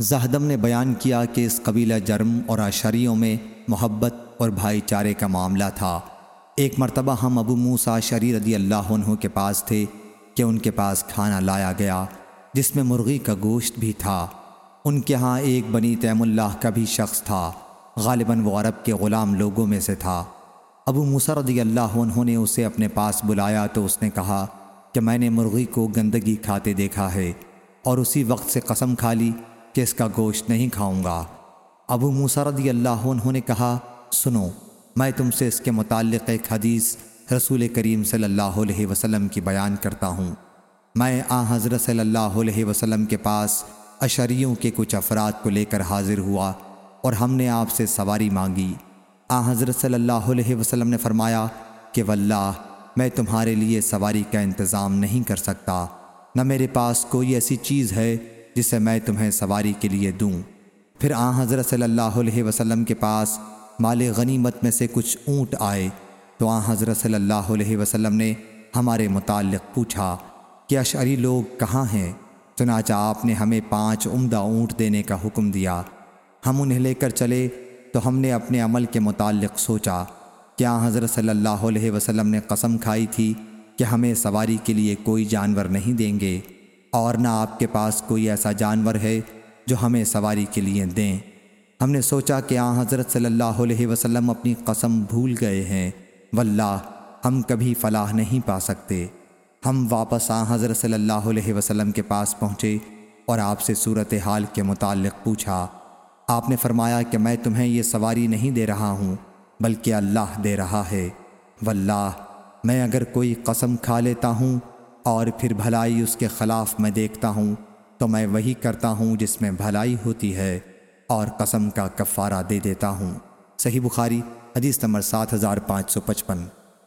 زہدم نے بیان کیا کہ اس قبیلہ جرم اور اشریوں میں محبت اور بھائی چارے کا معاملہ تھا۔ ایک مرتبہ ہم ابو موسا شری رضی اللہ عنہ کے پاس تھے کہ ان کے پاس کھانا لایا گیا، جس میں مرغی کا گوشت بھی تھا۔ ان کے ہاں ایک بنی تیم اللہ کا بھی شخص تھا، غالباً وہ عرب کے غلام لوگوں میں سے تھا۔ ابو موسیٰ رضی اللہ عنہ نے اسے اپنے پاس بلایا تو اس نے کہا کہ میں نے مرغی کو گندگی کھاتے دیکھا ہے اور اسی وقت سے قسم کھا لی کہ اس کا گوشت نہیں کھاؤں گا۔ ابو موسیٰ رضی اللہ عنہ نے کہا، سنو، میں تم سے اس کے متعلق ایک حدیث رسول کریم صلی اللہ علیہ وسلم کی بیان کرتا ہوں۔ میں آ حضرت صلی اللہ علیہ وسلم کے پاس اشریوں کے کچھ افراد کو لے کر حاضر ہوا اور ہم نے آپ سے سواری مانگی۔ آ حضرت صلی اللہ علیہ وسلم نے فرمایا کہ، واللہ، میں تمہارے لیے سواری کا انتظام نہیں کر سکتا۔ نہ میرے پاس کوئی ایسی چیز ہے جسے میں تمہیں سواری کے لیے دوں۔ پھر آ حضرت صلی اللہ علیہ وسلم کے پاس مال غنیمت میں سے کچھ اونٹ آئے۔ تو آ حضرت صلی اللہ علیہ وسلم نے ہمارے متعلق پوچھا، کہ اشعری لوگ کہاں ہیں؟ چنانچہ آپ نے ہمیں پانچ عمدہ اونٹ دینے کا حکم دیا۔ ہم انہیں لے کر چلے تو ہم نے اپنے عمل کے متعلق سوچا۔ کیا حضرت صلی اللہ علیہ وسلم نے قسم کھائی تھی کہ ہمیں سواری کے لیے کوئی جانور نہیں دیں گے؟ اور نہ آپ کے پاس کوئی ایسا جانور ہے جو ہمیں سواری کے لیے دیں۔ ہم نے سوچا کہ آ، حضرت صلی اللہ علیہ وسلم اپنی قسم بھول گئے ہیں۔ واللہ، ہم کبھی فلاح نہیں پا سکتے۔ ہم واپس آ، حضرت صلی اللہ علیہ وسلم کے پاس پہنچے اور آپ سے صورت حال کے متعلق پوچھا۔ آپ نے فرمایا کہ میں تمہیں یہ سواری نہیں دے رہا ہوں، بلکہ اللہ دے رہا ہے۔ واللہ، میں اگر کوئی قسم کھا لیتا ہوں اور پھر بھلائی اس کے خلاف میں دیکھتا ہوں، تو میں وہی کرتا ہوں جس میں بھلائی ہوتی ہے اور قسم کا کفارہ دے دیتا ہوں۔ صحیح بخاری، حدیث نمبر سات ہزار پانچ سو پچپن۔